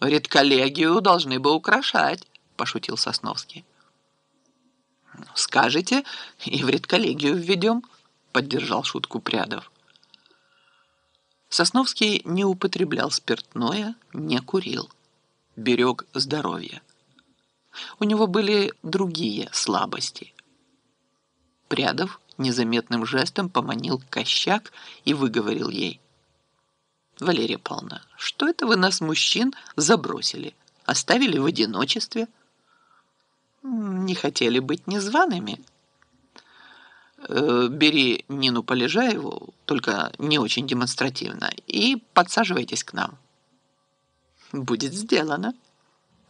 Редколлегию должны бы украшать, пошутил Сосновский. Скажете, и в редколлегию введем, поддержал шутку Прядов. Сосновский не употреблял спиртное, не курил, берег здоровье. У него были другие слабости. Прядов незаметным жестом поманил кощак и выговорил ей. «Валерия Павловна, что это вы нас, мужчин, забросили? Оставили в одиночестве? Не хотели быть незваными?» э, «Бери Нину Полежаеву, только не очень демонстративно, и подсаживайтесь к нам». «Будет сделано».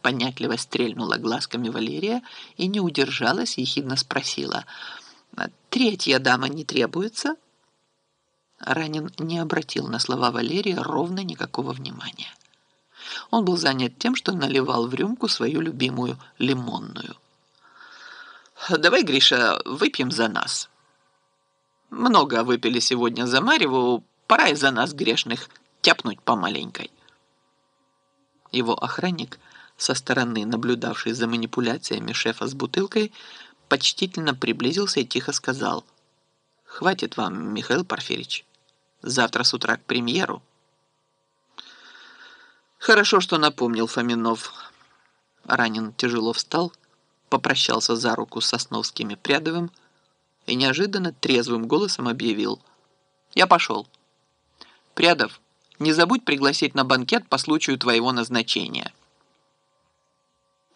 Понятливо стрельнула глазками Валерия и не удержалась, ехидно спросила – Третья дама не требуется?» Ранин не обратил на слова Валерия ровно никакого внимания. Он был занят тем, что наливал в рюмку свою любимую лимонную. «Давай, Гриша, выпьем за нас. Много выпили сегодня за Марьеву, пора и за нас, грешных, тяпнуть по маленькой». Его охранник, со стороны наблюдавший за манипуляциями шефа с бутылкой, почтительно приблизился и тихо сказал. «Хватит вам, Михаил Порфирич. Завтра с утра к премьеру». «Хорошо, что напомнил Фоминов». Ранин тяжело встал, попрощался за руку с Сосновским и Прядовым и неожиданно трезвым голосом объявил. «Я пошел. Прядов, не забудь пригласить на банкет по случаю твоего назначения».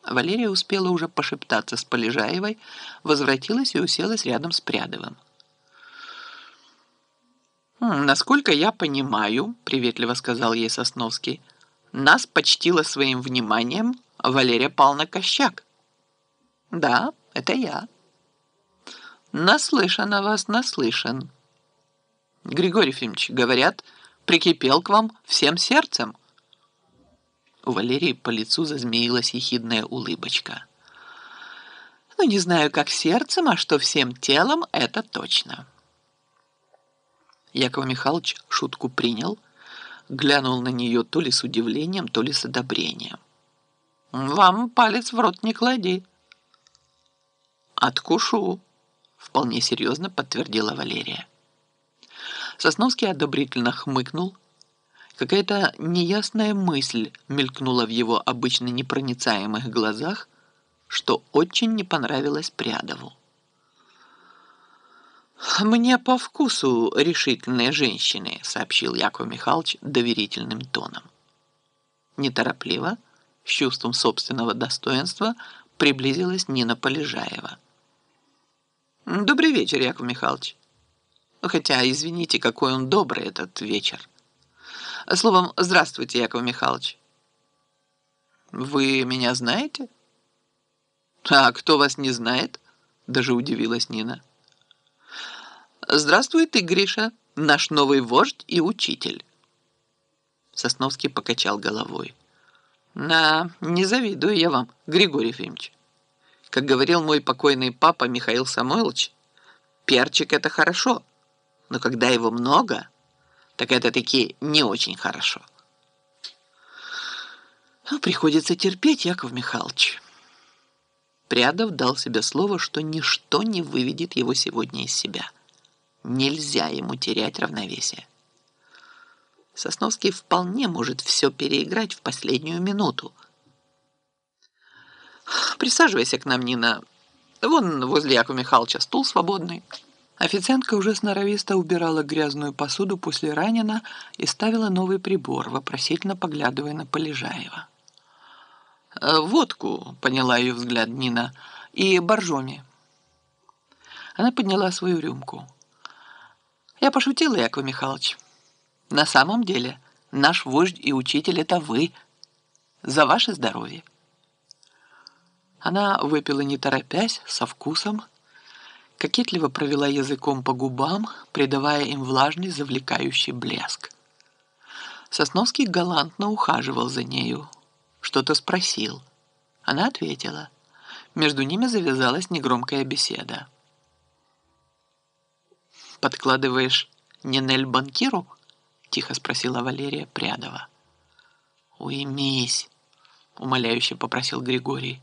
Валерия успела уже пошептаться с Полежаевой, возвратилась и уселась рядом с Прядовым. «Насколько я понимаю, — приветливо сказал ей Сосновский, — нас почтила своим вниманием Валерия Павловна Кощак». «Да, это я». «Наслышан о вас, наслышан». «Григорий Ефимович, говорят, прикипел к вам всем сердцем». У Валерии по лицу зазмеилась ехидная улыбочка. «Ну, не знаю, как сердцем, а что всем телом, это точно». Яков Михайлович шутку принял, глянул на нее то ли с удивлением, то ли с одобрением. «Вам палец в рот не клади». «Откушу», — вполне серьезно подтвердила Валерия. Сосновский одобрительно хмыкнул, Какая-то неясная мысль мелькнула в его обычно непроницаемых глазах, что очень не понравилось Прядову. «Мне по вкусу решительные женщины», — сообщил Яков Михайлович доверительным тоном. Неторопливо, с чувством собственного достоинства, приблизилась Нина Полежаева. «Добрый вечер, Яков Михайлович. Хотя, извините, какой он добрый этот вечер. Словом, здравствуйте, Яков Михайлович. Вы меня знаете? А кто вас не знает? Даже удивилась Нина. Здравствуй ты, Гриша, наш новый вождь и учитель. Сосновский покачал головой. На, не завидую я вам, Григорий Ефимович. Как говорил мой покойный папа Михаил Самойлович, перчик это хорошо, но когда его много так это таки не очень хорошо. Ну, приходится терпеть, Яков Михайлович. Прядов дал себе слово, что ничто не выведет его сегодня из себя. Нельзя ему терять равновесие. Сосновский вполне может все переиграть в последнюю минуту. Присаживайся к нам, Нина. Вон возле Якова Михайловича стул свободный. Официантка уже сноровисто убирала грязную посуду после ранена и ставила новый прибор, вопросительно поглядывая на Полежаева. «Э, «Водку», — поняла ее взгляд Нина, — «и боржоми». Она подняла свою рюмку. «Я пошутила, Яков Михайлович. На самом деле наш вождь и учитель — это вы. За ваше здоровье». Она выпила не торопясь, со вкусом, кокетливо провела языком по губам, придавая им влажный завлекающий блеск. Сосновский галантно ухаживал за нею. Что-то спросил. Она ответила. Между ними завязалась негромкая беседа. «Подкладываешь Нинель банкиру?» — тихо спросила Валерия Прядова. «Уймись!» умоляюще попросил Григорий.